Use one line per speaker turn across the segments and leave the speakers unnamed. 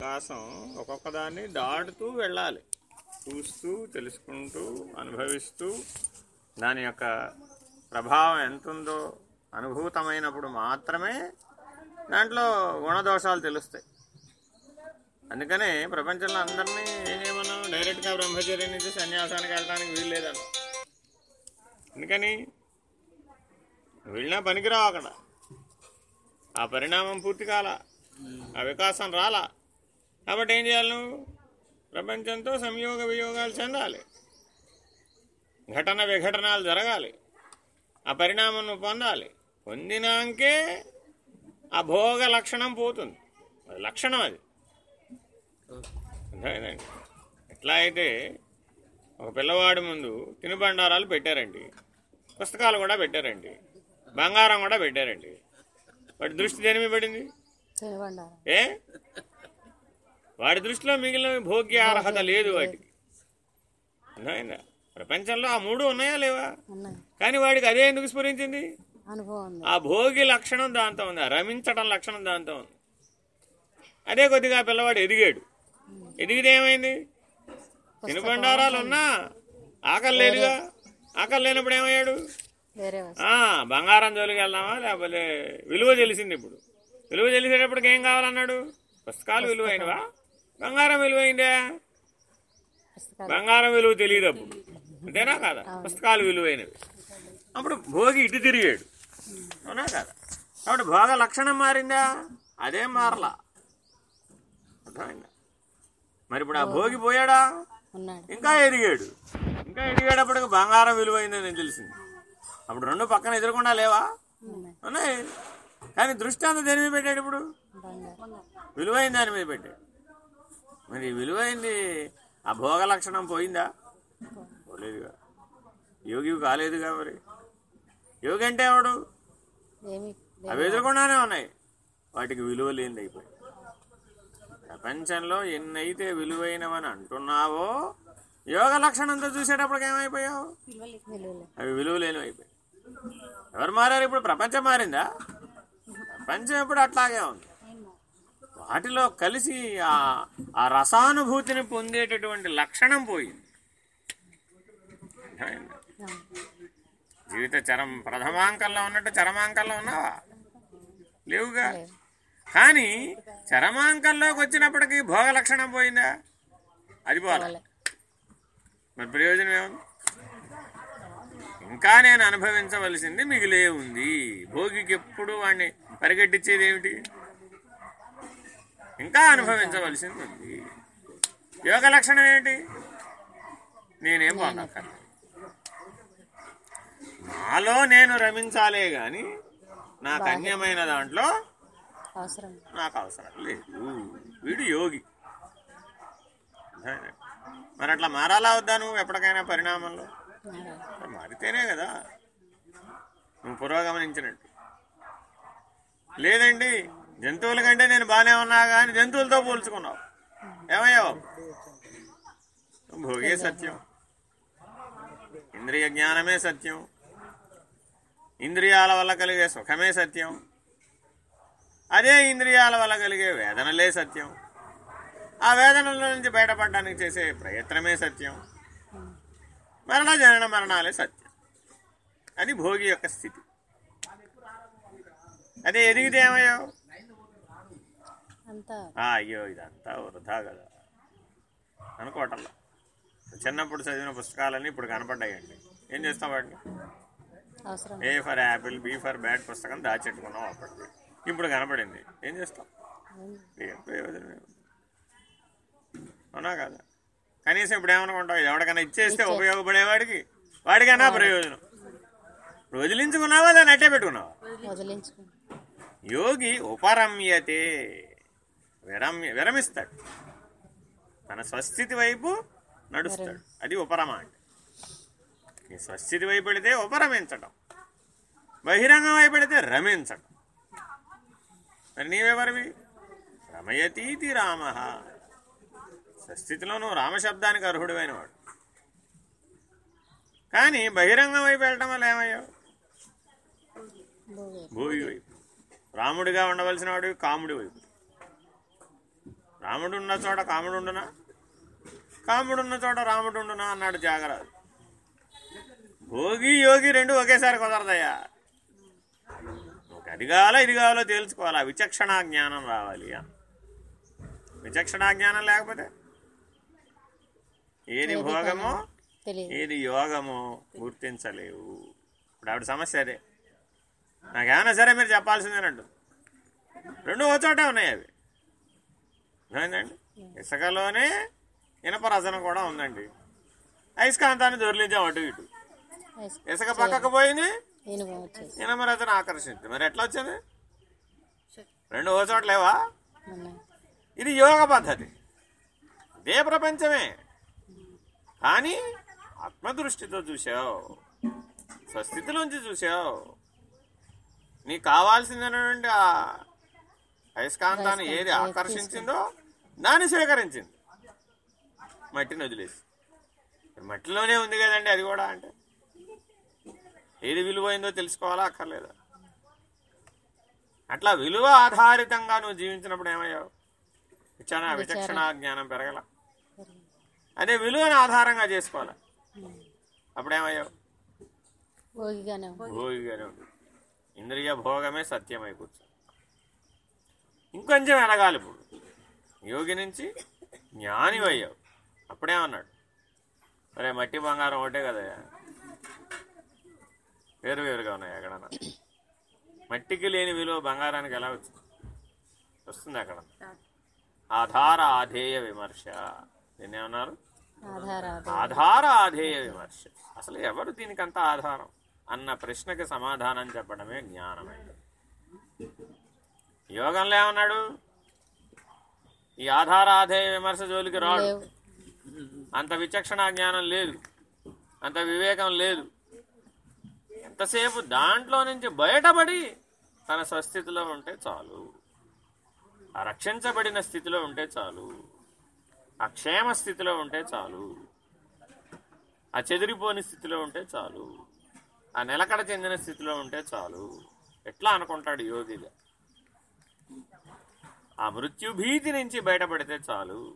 వికాసం ఒక్కొక్కదాన్ని దాటుతూ వెళ్ళాలి. చూస్తూ తెలుసుకుంటూ అనుభవిస్తూ దాని యొక్క ప్రభావం ఎంతుందో అనుభూతమైనప్పుడు మాత్రమే దాంట్లో గుణదోషాలు తెలుస్తాయి. అందుకనే ప్రపంచంలో అందరినీ ఏమన్నా డైరెక్ట్గా బ్రహ్మచర్యం నుంచి సన్యాసానికి వెళ్ళడానికి వీల్లేదన్న. అందుకని వెళ్ళినా పనికిరావు అక్కడ. ఆ పరిణామం పూర్తి కాల ఆ వికాసం రాలా. కాబట్టి ఏం చేయాలి నువ్వు? ప్రపంచంతో సంయోగ వియోగాలు చెందాలి. ఘటన విఘటనాలు జరగాలి. ఆ పరిణామం నువ్వు పొందాలి. పొందినాకే ఆ భోగ లక్షణం పోతుంది. అది లక్షణం అది. అర్థమైందండి? ఎట్లా అయితే ఒక పిల్లవాడి ముందు తినుబండారాలు పెట్టారండి. పుస్తకాలు కూడా పెట్టారండి. బంగారం కూడా పెట్టారండి. వాడి దృష్టి దేని మీద పడింది? ఏ? వాడి దృష్టిలో మిగిలిన భోగ్య అర్హత లేదు వాటికి అర్థమైందా? ప్రపంచంలో ఆ మూడు ఉన్నాయా లేవా? కానీ వాడికి అదే ఎందుకు స్ఫురించింది? ఆ భోగి లక్షణం దాంతో ఉంది ఆ రమించటం లక్షణం దాంతో ఉంది. అదే కొద్దిగా పిల్లవాడు ఎదిగాడు. ఎదిగితే ఏమైంది? తినుబండారాలు ఉన్నా? ఆకలి లేదుగా? ఆకలి లేనప్పుడు ఏమయ్యాడు? బంగారం జోలికి వెళ్దామా? లేకపోతే విలువ తెలిసింది ఇప్పుడు. విలువ తెలిసేటప్పటికి ఏం కావాలన్నాడు? పుస్తకాలు విలువైనవా? బంగారం విలువైందే బంగారం విలువ తెలియదు అప్పుడు. అంతేనా కాదా? పుస్తకాలు విలువైనవి. అప్పుడు భోగి ఇటు తిరిగాడు. అవునా కాదా? కాబట్టి భోగ లక్షణం మారిందా? అదేం మారలా. అర్థమైందా? మరి ఇప్పుడు ఆ భోగి పోయాడా? ఇంకా ఎదిగాడు. ఇంకా ఎదిగేటప్పటికి బంగారం విలువైందని తెలిసింది. అప్పుడు రెండు పక్కన ఎదురకుండా లేవా?
ఉన్నాయి.
కానీ దృష్టి అంతా దేని మీద పెట్టాడు ఇప్పుడు? విలువైన దాని మీద పెట్టాడు. మరి విలువైంది ఆ భోగ లక్షణం పోయిందా? పోలేదుగా. యోగి కాలేదుగా మరి. యోగి అంటే ఎవడు? అవి ఎదురకుండానే ఉన్నాయి. వాటికి విలువ లేనిది అయిపోయింది. ప్రపంచంలో ఎన్నైతే విలువైనవని అంటున్నావో యోగ లక్షణంతో చూసేటప్పటికి ఏమైపోయావు? అవి విలువ లేనివి అయిపోయాయి. ఎవరు మారారు ఇప్పుడు? ప్రపంచం మారిందా? ప్రపంచం ఇప్పుడు అట్లాగే ఉంది. వాటిలో కలిసి ఆ ఆ రసానుభూతిని పొందేటటువంటి లక్షణం పోయింది? జీవిత చరం ప్రథమాంకంలో ఉన్నట్టు చరమాంకంలో ఉన్నావా? లేవుగా? కానీ చరమాంకంలోకి వచ్చినప్పటికీ భోగ లక్షణం పోయిందా? అది పోలే. మరి ప్రయోజనం ఏముంది? ఇంకా నేను అనుభవించవలసింది మిగిలే ఉంది. భోగికి ఎప్పుడు వాడిని పరిగెట్టించేది ఏమిటి? ఇంకా అనుభవించవలసింది. ఉంది యోగ లక్షణం ఏంటి? నేనేం పొందక్కర్లేదు నాలో నేను రమించాలే గాని నాకు అన్యమైన దాంట్లో నాకు అవసరం లేదు. వీడు యోగి? మరి అట్లా మారాలా వద్దా నువ్వు ఎప్పటికైనా పరిణామంలో? మారితేనే కదా. నువ్వు పురోగమనించినట్టు. లేదండి జంతువుల కంటే నేను బాగానే ఉన్నా కానీ జంతువులతో పోల్చుకున్నావు. ఏమయ్యావు? భోగే సత్యం. ఇంద్రియ జ్ఞానమే సత్యం. ఇంద్రియాల వల్ల కలిగే సుఖమే సత్యం. అదే ఇంద్రియాల వల్ల కలిగే వేదనలే సత్యం. ఆ వేదనల నుంచి బయటపడడానికి చేసే ప్రయత్నమే సత్యం. మరణ జనన మరణాలే సత్యం. అది భోగి యొక్క స్థితి. అదే ఎదిగితే ఏమయ్యావు? అయ్యో ఇదంతా వృధా కదా. అనుకోవటంలా. చిన్నప్పుడు చదివిన పుస్తకాలన్నీ ఇప్పుడు కనపడ్డాయండి. ఏం చేస్తాం వాటిని? A for apple B for bat పుస్తకం దాచెట్టుకున్నాం అప్పటికి. ఇప్పుడు కనపడింది. ఏం చేస్తాం? అవునా. కదా? కనీసం ఇప్పుడు ఏమనుకుంటావు ఇది ఎవరికైనా ఇచ్చేస్తే ఉపయోగపడేవాడికి వాడికైనా ప్రయోజనం. వదిలించుకున్నావా దాన్ని అట్టే పెట్టుకున్నావా? యోగి ఉపరమ్యతే. విరమ్య విరమిస్తాడు. తన స్వస్థితి వైపు నడుస్తాడు. అది ఉపరమ అంటే. నీ స్వస్థితి వైపు పెడితే ఉపరమించటం. బహిరంగం వైపు పెడితే రమించటం. మరి నీవెవరివి? రమయతీతి రామ. స్వస్థితిలో నువ్వు రామశబ్దానికి అర్హుడివైన వాడు కానీ బహిరంగం వైపు వెళ్ళటం వల్ల ఏమయ్యావు?
భోగి
వైపు. రాముడిగా ఉండవలసిన వాడు కాముడి వైపు. రాముడు ఉన్న చోట కాముడు ఉండునా కాముడు ఉన్న చోట రాముడు ఉండునా అన్నాడు జాగరాజు. భోగి యోగి రెండు ఒకేసారి కుదరదయ్యా. ఒక అది కావాలో ఇది కావాలో తేల్చుకోవాలా? విచక్షణ జ్ఞానం రావాలి విచక్షణ జ్ఞానం లేకపోతే? ఏది భోగమో ఏది యోగమో గుర్తించలేవు. ఇప్పుడు ఆవిడ సమస్య అదే. నాకేమైనా సరే మీరు చెప్పాల్సిందేనంటు రెండు ఓ చోటే ఉన్నాయి అవి. అర్థమైందండి ఇసుకలోనే ఇనప రసన కూడా ఉందండి. అయస్కాంతాన్ని దొరిలించాం అటు ఇటు. ఇసుక పక్కకు పోయింది.
ఇనుప
రసన ఆకర్షించింది. మరి ఎట్లా వచ్చింది? రెండు ఓ చోట లేవా? ఇది యోగ పద్ధతి. ఇదే ప్రపంచమే. కానీ ఆత్మదృష్టితో చూసావు స్వస్థితిలోంచి చూసావు నీకు కావాల్సిందనేటువంటి ఆ అయస్కాంతాన్ని ఏది ఆకర్షించిందో దాన్ని స్వీకరించింది మట్టిని వదిలేసి. మట్టిలోనే ఉంది కదండి అది కూడా అంటే. ఏది విలువైందో తెలుసుకోవాలా అక్కర్లేదా? అట్లా విలువ ఆధారితంగా నువ్వు జీవించినప్పుడు ఏమయ్యావు? విచక్షణ విచక్షణ జ్ఞానం పెరగల. అదే విలువను ఆధారంగా చేసుకోవాలి? అప్పుడేమయ్యావు?
భోగిగానే ఉంది.
ఇంద్రియ భోగమే సత్యమై కూర్చో ఇంకొంచెం ఎదగాలి ఇప్పుడు. యోగి నుంచి జ్ఞాని అయ్యావు అప్పుడేమన్నాడు అరే మట్టి బంగారం ఒకటే కదయ్యా వేరు వేరుగా ఉన్నాయి ఎక్కడన్నా. మట్టికి లేని విలువ బంగారానికి ఎలా వచ్చింది? వస్తుంది అక్కడ. ఆధార ఆధేయ విమర్శ. దీన్ని ఏమన్నారు?
ఆధార
ఆధార ఆధేయ విమర్శ. అసలు ఎవరు దీనికంత ఆధారం? అన్న ప్రశ్నకి సమాధానం చెప్పడమే జ్ఞానమే. యోగంలో ఏమన్నాడు? ఈ ఆధార ఆధేయ విమర్శ జోలికి రాడు. అంత విచక్షణ జ్ఞానం లేదు. అంత వివేకం లేదు. ఎంతసేపు దాంట్లో నుంచి బయటపడి తన స్వస్థితిలో ఉంటే చాలు. ఆ రక్షించబడిన స్థితిలో ఉంటే చాలు. ఆ క్షేమ స్థితిలో ఉంటే చాలు. ఆ చెదిరిపోని స్థితిలో ఉంటే చాలు. ఆ నిలకడ చెందిన స్థితిలో ఉంటే చాలు. ఎట్లా అనుకుంటాడు యోగిగా? ఆ మృత్యు భీతి నుంచి బయటపడితే చాలు.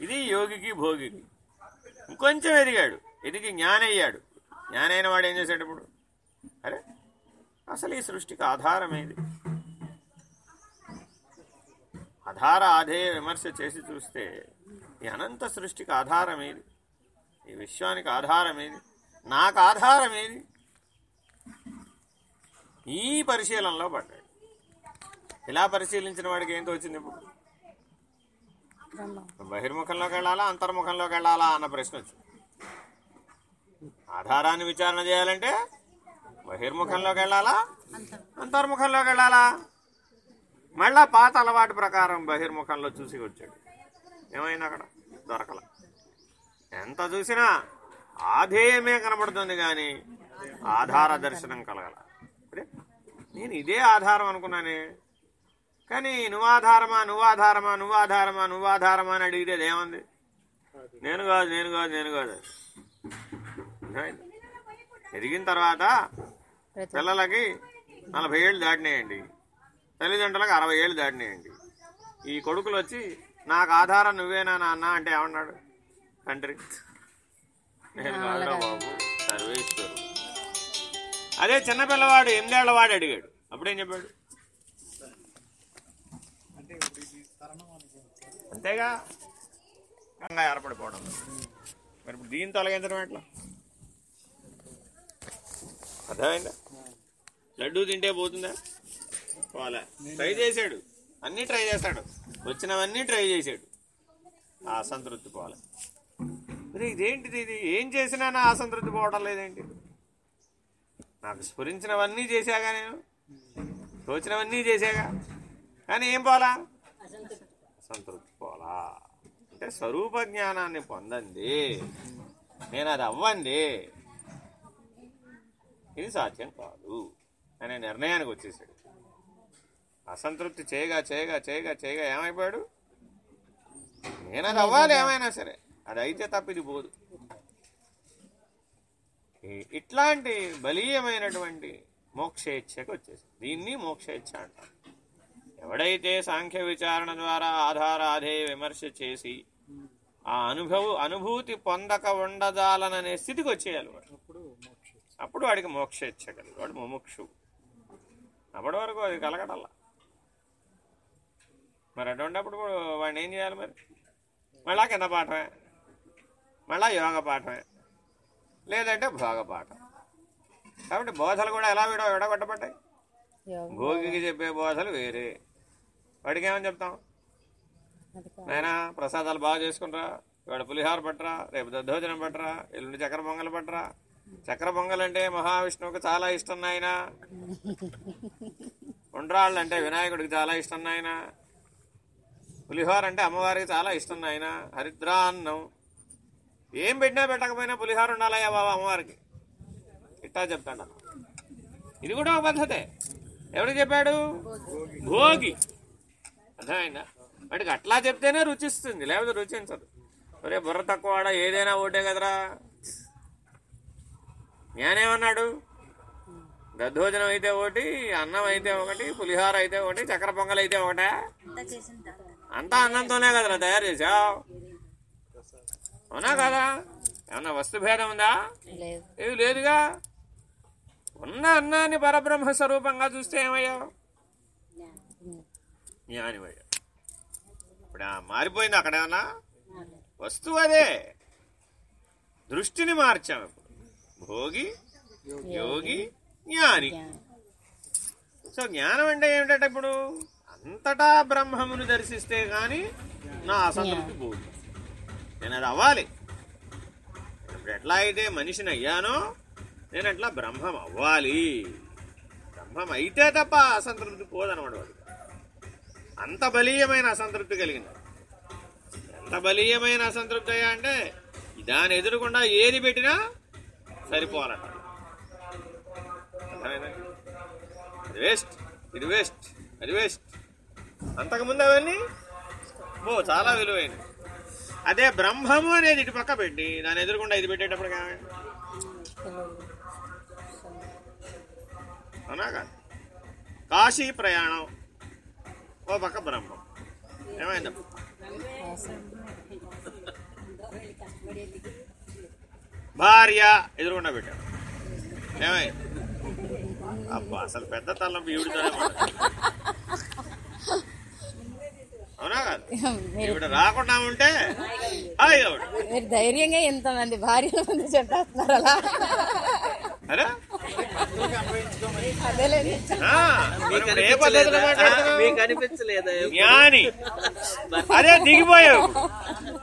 ఇది యోగికి భోగికి. ఇంకొంచెం ఎదిగాడు. ఎదిగి జ్ఞానయ్యాడు. జ్ఞానైన వాడు ఏం చేశాడు ఇప్పుడు? అరే అసలు ఈ సృష్టికి ఆధారం ఏది? ఆధార ఆధేయ విమర్శ చేసి చూస్తే ఈ అనంత సృష్టికి ఆధారం ఏది? ఈ విశ్వానికి ఆధారం ఏది? నాకు ఆధారం ఏది? ఈ పరిశీలనలో పడ్డాడు. ఇలా పరిశీలించిన వాడికి ఏం తోచింది ఇప్పుడు? బహిర్ముఖంలోకి వెళ్ళాలా అంతర్ముఖంలోకి వెళ్ళాలా అన్న ప్రశ్న వచ్చింది. ఆధారాన్ని విచారణ చేయాలంటే బహిర్ముఖంలోకి వెళ్ళాలా అంతర్ముఖంలోకి వెళ్ళాలా? మళ్ళా పాత అలవాటు ప్రకారం బహిర్ముఖంలో చూసి వచ్చాడు. ఏమైంది అక్కడ? దొరకల. ఎంత చూసినా ఆధేయమే కనబడుతుంది కానీ ఆధార దర్శనం కలగల. నేను ఇదే ఆధారం అనుకున్నానే. కానీ నువ్వు ఆధారమా నువ్వు ఆధారమా నువ్వు ఆధారమా నువ్వు ఆధారమా అని అడిగితే ఏముంది? నేను కాదు నేను కాదు నేను కాదు? ఎదిగిన తర్వాత పిల్లలకి నలభై ఏళ్ళు దాటినాయండి. తల్లిదండ్రులకు అరవై ఏళ్ళు దాటినాయండి. ఈ కొడుకులు వచ్చి నాకు ఆధారం నువ్వేనా నాన్న? అంటే ఏమన్నాడు? తండ్రి నేను కాదురా బాబు అదే చిన్నపిల్లవాడు ఎనిమిదేళ్ళ వాడు అడిగాడు. అప్పుడేం చెప్పాడు? అంతేగా. కంగా ఏర్పడిపోవడం. మరి ఇప్పుడు దీన్ని తొలగించడం ఎట్లా? అర్థమైందా? లడ్డూ తింటే పోతుందా? పోలే. ట్రై చేశాడు. అన్నీ ట్రై చేశాడు వచ్చినవన్నీ ట్రై చేశాడు. ఆ అసంతృప్తి పోలే. మరి ఇదేంటిది ఇది? ఏం చేసినా నా అసంతృప్తి పోవడం లేదేంటి? నాకు స్ఫురించినవన్నీ చేశాగా నేను. తోచినవన్నీ చేశాగా. కానీ ఏం పోలా? అసంతృప్తి. అంటే స్వరూప జ్ఞానాన్ని పొందండి. నేను అది అవ్వండి. ఇది సాధ్యం కాదు అనే నిర్ణయానికి వచ్చేసాడు. అసంతృప్తి చేయగా చేయగా చేయగా చేయగా ఏమైపోయాడు? నేను అది అవ్వాలి ఏమైనా సరే. అది అయితే తప్ప ఇది పోదు. ఇట్లాంటి బలీయమైనటువంటి మోక్షేచ్ఛకు వచ్చేసి దీన్ని మోక్షేచ్ఛ అంటారు. ఎవడైతే సాంఖ్య విచారణ ద్వారా ఆధారాధేయ విమర్శ చేసి ఆ అనుభవ అనుభూతి పొందక ఉండజాలననే స్థితికి వచ్చేయాలి వాడు.
అప్పుడు మోక్ష
అప్పుడు వాడికి మోక్ష ఇచ్చగలదు వాడు ముముక్షు. అప్పటి వరకు అది కలగటల్లా. మరి అటువంటిప్పుడు వాడిని ఏం చేయాలి మరి? మళ్ళా కింద పాఠమే. మళ్ళా యోగ పాఠమే. లేదంటే భోగ పాఠం. కాబట్టి బోధలు కూడా ఎలా విడ విడగొట్టబడ్డాయి? భోగికి చెప్పే బోధలు వేరే. వాడికి ఏమని చెప్తాం? నాయనా ప్రసాదాలు బాగా చేసుకుంటారా. ఇవాడు పులిహార పట్టరా రేపు దద్దోజనం పట్టరా ఎల్లుండి చక్కెర పొంగల్ పట్టరా. చక్కెర పొంగల్ అంటే మహావిష్ణువుకి చాలా ఇష్టం నాయన. ఉండ్రాళ్ళు అంటే వినాయకుడికి చాలా ఇష్టం నాయన. పులిహోర అంటే అమ్మవారికి చాలా ఇష్టం నాయన. హరిద్రాన్నం. ఏం పెట్టినా పెట్టకపోయినా పులిహోర ఉండాలయ్యా బాబా అమ్మవారికి. ఇట్టా చెప్తాడు ఇది కూడా ఒక పద్ధతే. ఎవరికి చెప్పాడు? భోగి. అర్థమైందా? వాడికి అట్లా చెప్తేనే రుచిస్తుంది లేకపోతే రుచించదు. ఒరే బుర్ర తక్కువ ఏదైనా ఓటే కదరా. నేనేమన్నాడు దద్దోజనం అయితే ఒకటి అన్నం అయితే ఒకటి పులిహోర అయితే ఒకటి చక్కెర పొంగల్ అయితే ఒకటే. అంతా అన్నంతోనే కదరా తయారు చేసావు. అవునా కదా? ఏమన్నా వస్తు భేదం ఉందా? ఏది లేదుగా? ఉన్న అన్నాన్ని పరబ్రహ్మ స్వరూపంగా చూస్తే ఏమయ్యావు? జ్ఞానివయ్యా ఇప్పుడు? మారిపోయింది అక్కడ ఏమన్నా? వస్తువు అదే. దృష్టిని మార్చాం ఇప్పుడు. భోగి యోగి జ్ఞాని. సో జ్ఞానం అంటే ఏమిటంటే ఇప్పుడు? అంతటా బ్రహ్మమును దర్శిస్తే గాని నా అసంతృప్తి పోదు. నేను అది అవ్వాలి. ఇప్పుడు ఎట్లా అయితే మనిషిని అయ్యానో నేను అట్లా బ్రహ్మం అవ్వాలి? బ్రహ్మం అయితే తప్ప అసంతృప్తి పోదనమాట వాడు అంత బలీయమైన అసంతృప్తి కలిగింది. ఎంత బలీయమైన అసంతృప్తి అయ్యా అంటే దాని ఎదురుకుండా ఏది పెట్టినా సరిపోవాలంట. అర్థమైందా? వేస్ట్ ఇది వేస్ట్ అది వేస్ట్ అంతకుముందు అవన్నీ ఓ చాలా విలువైనవి. అదే బ్రహ్మము అనేది ఇటు పక్క పెట్టి దాని ఎదురుకుండా ఇది పెట్టేటప్పుడు కావండి అవునా కాదు. కాశీ ప్రయాణం. ఓ పక్క బ్రహ్మం ఏమైందప్పుడు భార్య ఎదురుకుండా పెట్టాడు. ఏమైంది? అబ్బా అసలు పెద్ద తలనొప్పి ఈవిడితోనే. అవునా కాదు? ఈవిడ రాకుండా ఉంటే హాయిగా.
మీరు ధైర్యంగా ఎంతమంది భార్యల ముందు చెప్పేస్తున్నారు అలా?
అరే? జ్ఞాని. అదే దిగిపోయావు.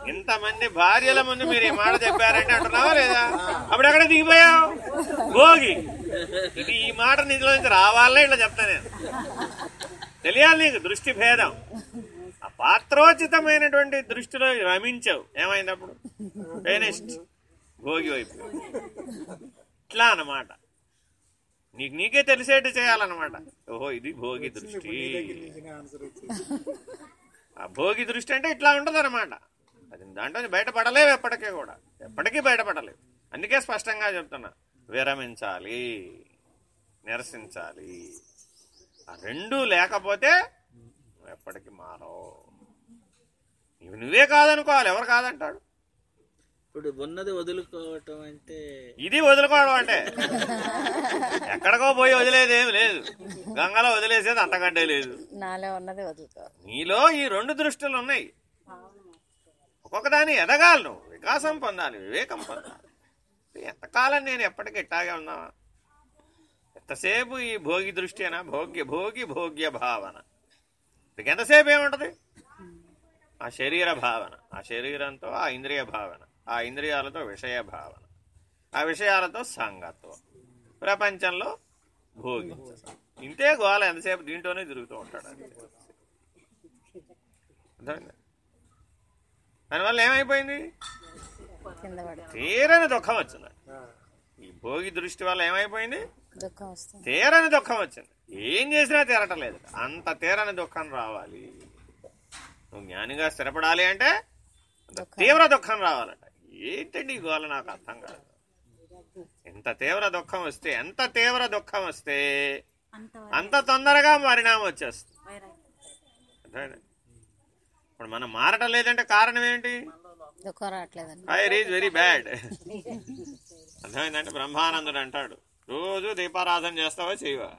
ఇంతమంది భార్యల ముందు మీరు ఈ మాట చెప్పారంటే అంటున్నావా లేదా? అప్పుడు ఎక్కడ దిగిపోయావు? భోగి. ఇది ఈ మాట నిధిలో నుంచి రావాలనే ఇట్లా చెప్తా నేను. తెలియాలి నీకు దృష్టి భేదం. ఆ పాత్రోచితమైనటువంటి దృష్టిలో రమించావు. ఏమైంది అప్పుడు? ఫేనిస్ట్ భోగి వైపు. ఇట్లా అన్నమాట. నీకు నీకే తెలిసేట్టు చేయాలన్నమాట. ఓహో ఇది భోగి దృష్టి. ఆ భోగి దృష్టి అంటే ఇట్లా ఉంటుంది అనమాట అది దాంట్లో బయటపడలేవు ఎప్పటికీ కూడా. ఎప్పటికీ బయటపడలేవు. అందుకే స్పష్టంగా చెప్తున్నా. విరమించాలి. నిరసించాలి. ఆ రెండూ లేకపోతే ఎప్పటికీ మారవు. నీవు నువ్వే కాదనుకోవాలి. ఎవరు కాదంటాడు?
ఇప్పుడు ఉన్నది వదులుకోవటం అంటే
ఇది వదులుకోవడం అంటే. ఎక్కడికో పోయి వదిలేదేం లేదు. గంగలో వదిలేసేది అంతకంటే లేదు.
నాలో ఉన్నది వదులుకోవాలి
నీలో ఈ రెండు దృష్టిలు ఉన్నాయి. ఒక్కొక్కదాన్ని ఎదగాలి నువ్వు. వికాసం పొందాలి వివేకం పొందాలి. ఎంతకాలం నేను ఎప్పటికీ ఇట్టాగే ఉన్నావా ఎంతసేపు ఈ భోగి దృష్టినా? భోగ్య భోగి భోగ్య భావన. ఇక ఎంతసేపు ఏముంటది? ఆ శరీర భావన. ఆ శరీరంతో ఆ ఇంద్రియ భావన. ఆ ఇంద్రియాలతో విషయ భావన ఆ విషయాలతో సంగత్వం. ప్రపంచంలో భోగించడం ఇంతే గోల ఎంతసేపు దీంట్లోనే తిరుగుతూ ఉంటాడు అంతే. అర్థమైందా? దానివల్ల ఏమైపోయింది? తీరని దుఃఖం వచ్చింది. ఈ భోగి దృష్టి వల్ల ఏమైపోయింది? తీరని దుఃఖం వచ్చింది. ఏం చేసినా తీరటం లేదు అంత తీరని దుఃఖం రావాలి. నువ్వు జ్ఞానిగా స్థిరపడాలి అంటే తీవ్ర దుఃఖం రావాలంట. ఏంటండి ఈ గోల? నాకు అర్థం కాదు. ఎంత తీవ్ర దుఃఖం వస్తే ఎంత తీవ్ర దుఃఖం వస్తే అంత తొందరగా పరిణామం వచ్చేస్తుంది. ఇప్పుడు మనం మారటం లేదంటే కారణం ఏంటి? ఫైర్ ఈజ్ వెరీ బ్యాడ్ అర్థమైందంటే బ్రహ్మానందుడు అంటాడు. రోజు దీపారాధన చేస్తావా చేయవా?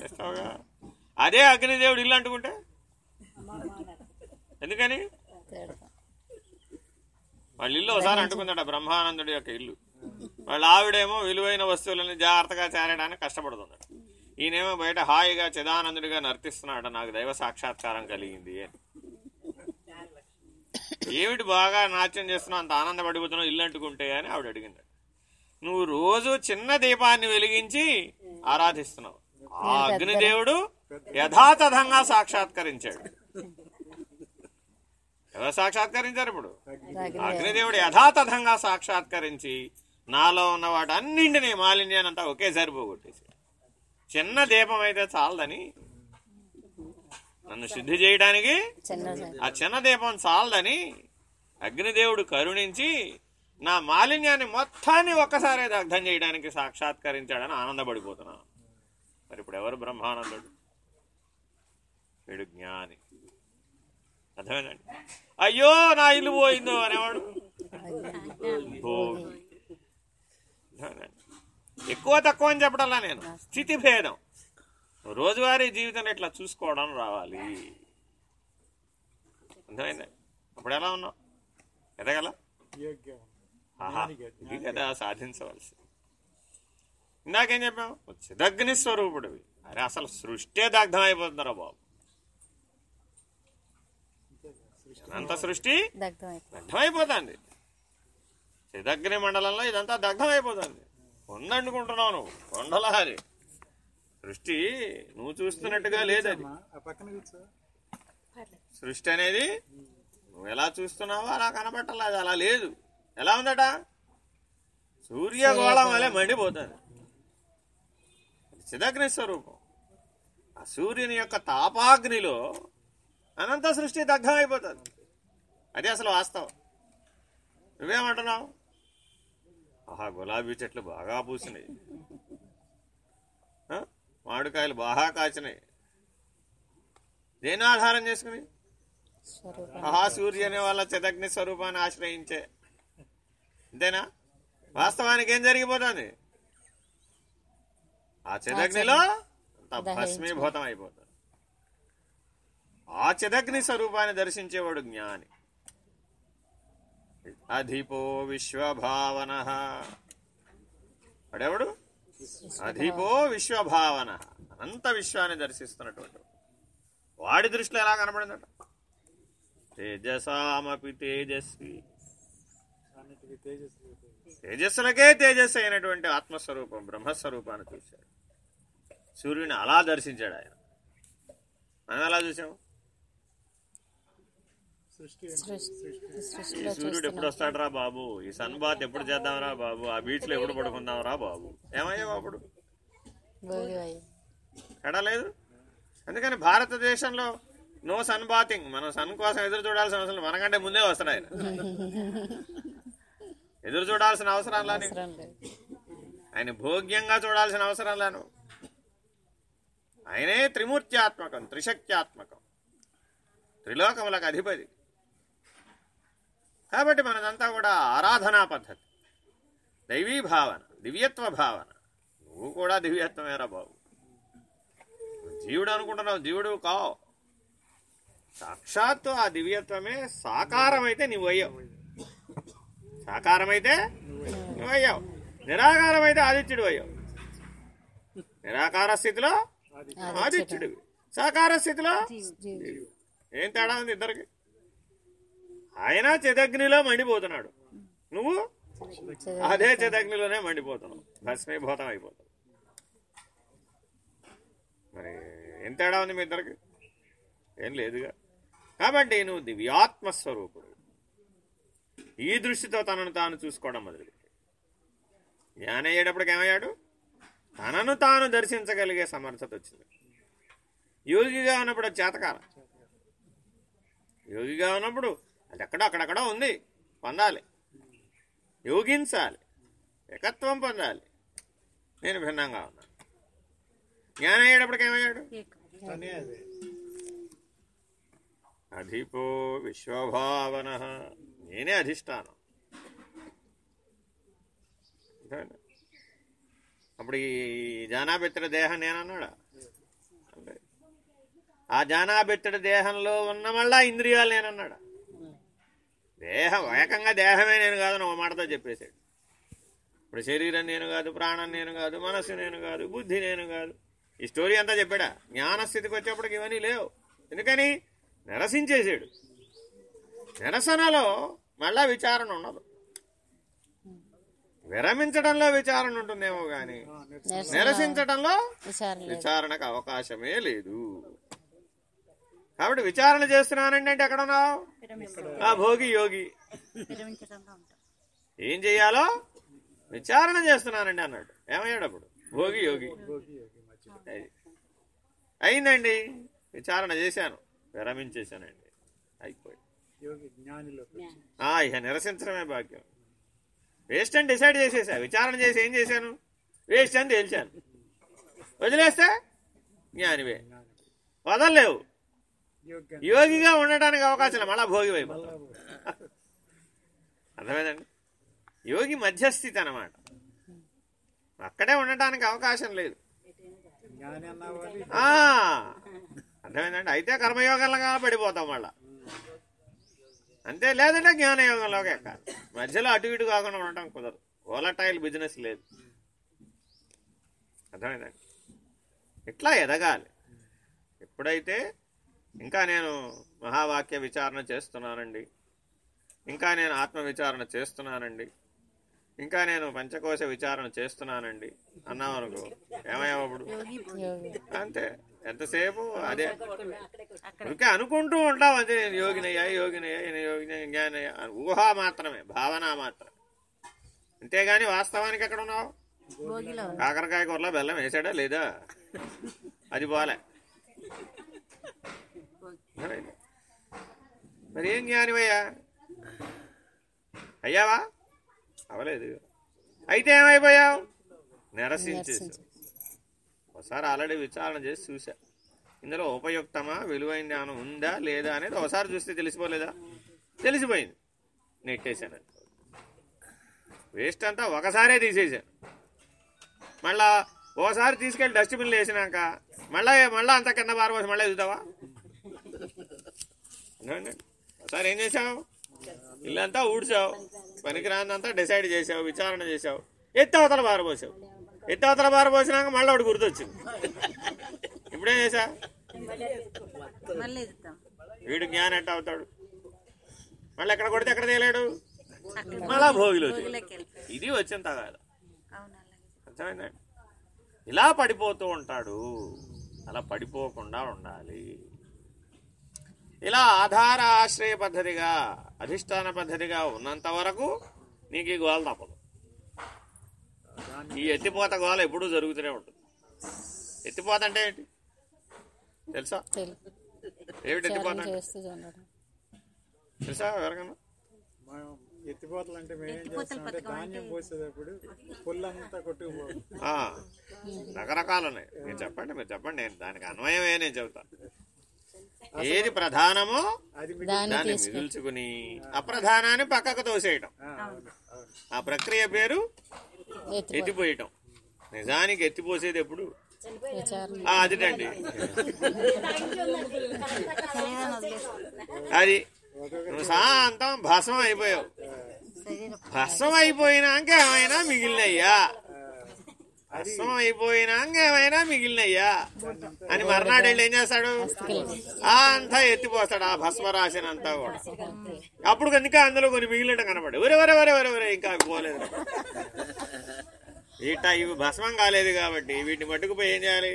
చేస్తావుగా? అదే అగ్నిదేవుడు ఇల్లు అంటుకుంటే? ఎందుకని? వాళ్ళ ఇల్లు ఒకసారి అంటుకుందట బ్రహ్మానందుడి యొక్క ఇల్లు. వాళ్ళ ఆవిడేమో విలువైన వస్తువులను జాగ్రత్తగా చేరడానికి కష్టపడుతుందట. ఈయనేమో బయట హాయిగా చిదానందుడిగా నర్తిస్తున్నాడు నాకు దైవ సాక్షాత్కారం కలిగింది అని. ఏమిటి బాగా నాట్యం చేస్తున్నావు అంత ఆనందపడిపోతున్నావు ఇల్లు అంటుకుంటే అని ఆవిడ అడిగింది నువ్వు రోజు చిన్న దీపాన్ని వెలిగించి ఆరాధిస్తున్నావు. ఆ అగ్నిదేవుడు యథాతథంగా సాక్షాత్కరించాడు. ఎవరు సాక్షాత్కరించారు ఇప్పుడు? అగ్నిదేవుడు యథాతథంగా సాక్షాత్కరించి నాలో ఉన్న వాటన్నింటినీ మాలిన్యాన్ని అంతా ఒకేసారి పోగొట్టేసి చిన్న దీపం అయితే చాలదని నన్ను శుద్ధి చేయడానికి ఆ చిన్న దీపం చాలదని అగ్నిదేవుడు కరుణించి నా మాలిన్యాన్ని మొత్తాన్ని ఒక్కసారే దగ్ధం చేయడానికి సాక్షాత్కరించాడని ఆనందపడిపోతున్నాను. మరి ఇప్పుడు ఎవరు బ్రహ్మానందుడు? వీడు జ్ఞాని. అర్థమేనండి అయ్యో నా ఇల్లు పోయిందో అనేవాడు ఎక్కువ తక్కువ అని చెప్పడంలా నేను స్థితి భేదం రోజువారీ జీవితం ఇట్లా చూసుకోవడం రావాలి అర్థమైందా అప్పుడు ఎలా ఉన్నావు ఎదగల ఇది కదా సాధించవలసి ఇందాకేం చెప్పాము చిదగ్ని స్వరూపుడివి అరే అసలు సృష్టే దగ్ధం అయిపోతుందిరా బాబు అంత సృష్టి
దగ్ధం అయిపోయింది
దగ్ధం అయిపోతుంది చిదగ్ని మండలంలో ఇదంతా దగ్ధం అయిపోతుంది కొందండుకుంటున్నావు నువ్వు. కొండలహారి. సృష్టి నువ్వు చూస్తున్నట్టుగా లేదు అది.
అమ్మా, ఆ పక్కన కూర్చో.
సృష్టి అనేది నువ్వు ఎలా చూస్తున్నావో అలా కనబట్టలేదు అలా లేదు. ఎలా ఉందట? సూర్యగోళం వలె మండిపోతుంది. చిదగ్ని స్వరూపం. ఆ సూర్యుని యొక్క తాపాగ్నిలో అనంత సృష్టి దగ్ధం అయిపోతుంది అది అసలు వాస్తవం. నువ్వేమంటున్నావు? ఆహా గులాబీ చెట్లు బాగా పూసినాయి? మామిడికాయలు బాగా కాచినాయి. దేని ఆధారం చేసుకుని?
స్వరూపం
మహాసూర్యుని వాళ్ళ చిదగ్ని స్వరూపాన్ని ఆశ్రయించే. అంతేనా? వాస్తవానికి ఏం జరిగిపోతుంది? ఆ చిదగ్నిలో భస్మీభూతం అయిపోతుంది. ఆ చిదగ్ని స్వరూపాన్ని దర్శించేవాడు జ్ఞాని. అధిపో విశ్వభావన. వాడెవడు? అధిపో విశ్వభావన. అనంత విశ్వాన్ని దర్శిస్తున్నటువంటి వాడు. దృష్టిలో ఎలా కనబడిందట? తేజసామపి తేజస్వి. తేజస్సులకే తేజస్సు అయినటువంటి ఆత్మస్వరూపం బ్రహ్మస్వరూపాన్ని చూశాడు. సూర్యుని అలా దర్శించాడు ఆయన. మనం ఎలా చూసాం?
సృష్టి
సృష్టి
ఈ సూర్యుడు ఎప్పుడు వస్తాడరా బాబు? ఈ సన్ బాత్ ఎప్పుడు చేద్దాంరా బాబు? ఆ బీచ్లో ఎప్పుడు పడుకుందాంరా బాబు? ఏమయ్యావు అప్పుడు
భోగి అయ్యి.
తేడా లేదు? అందుకని భారతదేశంలో నో సన్ బాతింగ్ మనం సన్ కోసం ఎదురు చూడాల్సిన అవసరం. మనకంటే ముందే వస్తాడు ఆయన. ఎదురు చూడాల్సిన అవసరం లేని ఆయన భోగ్యంగా చూడాల్సిన అవసరం లేను ఆయనే త్రిమూర్త్యాత్మకం త్రిశక్త్యాత్మకం. త్రిలోకములకు అధిపతి. కాబట్టి మనదంతా కూడా ఆరాధనా పద్ధతి. దైవీ భావన దివ్యత్వ భావన. నువ్వు కూడా దివ్యత్వమేరా బాబు. జీవుడు అనుకుంటున్నావు జీవుడు కావు. సాక్షాత్తు ఆ దివ్యత్వమే సాకారమైతే నువ్వు అయ్యావు సాకారమైతే నువ్వు అయ్యావు నిరాకారమైతే ఆదిత్యుడు అయ్యావు నిరాకార స్థితిలో ఆదిత్యుడివి. సాకార స్థితిలో. ఏం తేడా ఉంది ఇద్దరికి? ఆయన చిదగ్నిలో మండిపోతున్నాడు. నువ్వు? అదే చిదగ్నిలోనే మండిపోతున్నావు. భస్మీభూతం అయిపోతావు. మరి ఏం తేడా ఉంది మీ ఇద్దరికి? ఏం లేదుగా. కాబట్టి నువ్వు దివ్యాత్మ స్వరూపుడు. ఈ దృష్టితో తనను తాను చూసుకోవడం మొదలుపెట్టి. జ్ఞానం అయ్యేటప్పటికి ఏమయ్యాడు? తనను తాను దర్శించగలిగే సమర్థత వచ్చింది. యోగిగా ఉన్నప్పుడు చేతకాలం. యోగిగా ఉన్నప్పుడు అది ఎక్కడో అక్కడక్కడ ఉంది. పొందాలి. యోగించాలి. ఏకత్వం పొందాలి. నేను భిన్నంగా ఉన్నాను. జ్ఞానం
అయ్యేటప్పటికేమయ్యాడు
అధిపో విశ్వభావన. నేనే అధిష్టానం. అప్పుడు ఈ జానాబెత్తడి దేహం నేనన్నాడా అంటే ఆ జానాబెత్తడి దేహంలో ఉన్న మళ్ళా ఇంద్రియాలు నేనన్నాడా దేహం ఏకంగా దేహమే నేను కాదు ఒక మాటతో చెప్పేశాడు. ఇప్పుడు శరీరం నేను కాదు ప్రాణం నేను కాదు మనస్సు నేను కాదు బుద్ధి నేను కాదు. ఈ స్టోరీ అంతా చెప్పాడా? జ్ఞానస్థితికి వచ్చేప్పటికి ఇవన్నీ లేవు. ఎందుకని? నిరసించేసాడు నిరసనలో మళ్ళా విచారణ ఉండదు విరమించడంలో విచారణ ఉంటుందేమో కానీ నిరసించడంలో విచారణకు అవకాశమే లేదు. కాబట్టి విచారణ చేస్తున్నానండి అంటే ఎక్కడ ఉన్నావు ఆ భోగి యోగి. ఏం చెయ్యాలో? విచారణ చేస్తున్నానండి అన్నాడు. ఏమయ్యాడు అప్పుడు? భోగి యోగి. అయిందండి. విచారణ చేశాను. విరమించేశానండి. అయిపోయి. ఇక నిరసించడమే భాగ్యం. వేస్ట్ అని డిసైడ్ చేసేసా. విచారణ చేసి ఏం చేశాను? వేస్ట్ అని తేల్చాను. వదిలేస్తే? జ్ఞానివే. వదలలేవు. యోగిగా ఉండటానికి అవకాశం మళ్ళా భోగి వైపు అర్థమైందండి? యోగి మధ్యస్థితి అన్నమాట. అక్కడే ఉండటానికి అవకాశం లేదు. అర్థమైందండి? అయితే కర్మయోగంగా పడిపోతాం మళ్ళా. అంతే లేదంటే జ్ఞానయోగంలోకి ఎక్కాలి. మధ్యలో అటు ఇటు కాకుండా ఉండటం కుదరదు. ఓలటైల్ బిజినెస్ లేదు. అర్థమైందండి? ఇట్లా ఎదగాలి. ఎప్పుడైతే ఇంకా నేను మహావాక్య విచారణ చేస్తున్నానండి. ఇంకా నేను ఆత్మ విచారణ చేస్తున్నానండి. ఇంకా నేను పంచకోశ విచారణ చేస్తున్నానండి. అన్నాం అనుకో ఏమయ్యావు
యోగి
అంతే. ఎంతసేపు? అదే. ఊరికే అనుకుంటూ ఉంటాం అంతే నేను యోగినయ్యా యోగినయ్యా నేను యోగిన జ్ఞానయ్యా ఊహ మాత్రమే భావన మాత్రమే అంతేగాని వాస్తవానికి ఎక్కడ ఉన్నావు? కాకరకాయ కూరలో బెల్లం వేసాడా లేదా? అది పోలే. మరి ఏం జ్ఞానివయ్యా? అయ్యావా? అవలేదు. అయితే ఏమైపోయావు? నిరసించేసావు ఒకసారి ఆల్రెడీ విచారణ చేసి చూసా ఇందులో ఉపయుక్తమా విలువైన జ్ఞానం ఉందా లేదా అనేది ఒకసారి చూస్తే తెలిసిపోలేదా? తెలిసిపోయింది. నెట్టేశాను. వేస్ట్ అంతా ఒకసారే తీసేశాను. మళ్ళా ఓసారి తీసుకెళ్ళి డస్ట్బిన్లో వేసినాక మళ్ళా మళ్ళా అంత కింద పారబోసి మళ్ళీ ఎదుగుతావా? ఒకసారి ఏం చేసావు ఇల్లంతా ఊడ్చావు. పనికిరాందంతా డిసైడ్ చేసావు విచారణ చేసావు ఎత్తి అవతల పారబోసావు ఎత్తి అవతల పారబోసినాక మళ్ళీ ఒకటి గుర్తొచ్చింది. ఇప్పుడేం చేసా వీడు జ్ఞానం ఎట్ట అవుతాడు? మళ్ళీ ఎక్కడ కొడితే ఎక్కడ తేలాడు? మళ్ళా భోగిలో ఇది వచ్చిన తగాదు. అర్థమైందండి ఇలా పడిపోతూ ఉంటాడు. అలా పడిపోకుండా ఉండాలి. ఇలా ఆధార ఆశ్రయ పద్ధతిగా అధిష్టాన పద్ధతిగా ఉన్నంత వరకు నీకు ఈ గోల తప్పదు. ఈ ఎత్తిపోత గోల ఎప్పుడూ జరుగుతూనే ఉంటుంది. ఎత్తిపోత అంటే ఏంటి? తెలుసా?
తెలు-
ఏమిటి ఎత్తిపోత తెలుసా ఎవరికన్నా?
ఎత్తిపోతలు అంటే మేము చేస్తామంటే ధాన్యం పోసేటప్పుడు
రకరకాలు ఉన్నాయి మీరు చెప్పండి మీరు చెప్పండి నేను దానికి అన్వయమే నేను చెబుతా. ఏది ప్రధానమో
దాన్ని
మిగుల్చుకుని అప్రధానాన్ని పక్కకు తోసేయటం. ఆ ప్రక్రియ పేరు
ఎత్తిపో
ఎత్తిపోయటం. నిజానికి ఎత్తిపోసేది ఎప్పుడు? అదిటండి. అది నువ్వు శాంతం భస్మం అయిపోయావు. భస్మం అయిపోయినాక ఏమైనా మిగిలినయ్యా. భస్మం అయిపోయినాక ఏమైనా మిగిలినయ్యా. అని మర్నాడు వెళ్ళి ఏం చేస్తాడు? ఆ అంతా ఎత్తిపోస్తాడు ఆ భస్మ రాశినంతా కూడా అప్పుడు కనుక అందులో కొన్ని మిగిలినట్టు కనపడు ఒరే ఒరే ఒరే ఒరే ఒరే ఇంకా పోలేదు. ఇట ఇవి భస్మం కాలేదు కాబట్టి వీటిని పట్టుకుపోయి ఏం చేయాలి?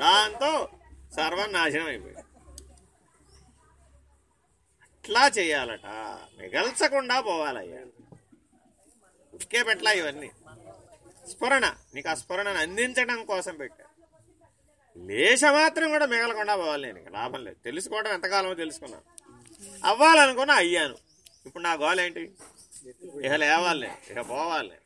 దాంతో సర్వం నాశనం అయిపోయింది. అట్లా చేయాలట. మిగల్చకుండా పోవాలయ్యా. ఉక్కే పెట్లా ఇవన్నీ. స్ఫురణ. నీకు ఆ స్ఫురణను అందించడం కోసం పెట్టా. లేశమాత్రం కూడా మిగలకుండా పోవాలి నేను లాభం లేదు. తెలుసుకోవడం ఎంతకాలమో తెలుసుకున్నాను అవ్వాలనుకున్నా అయ్యాను. ఇప్పుడు నా గోల్ ఏంటి ఇక లేవాలి ఇక పోవాలి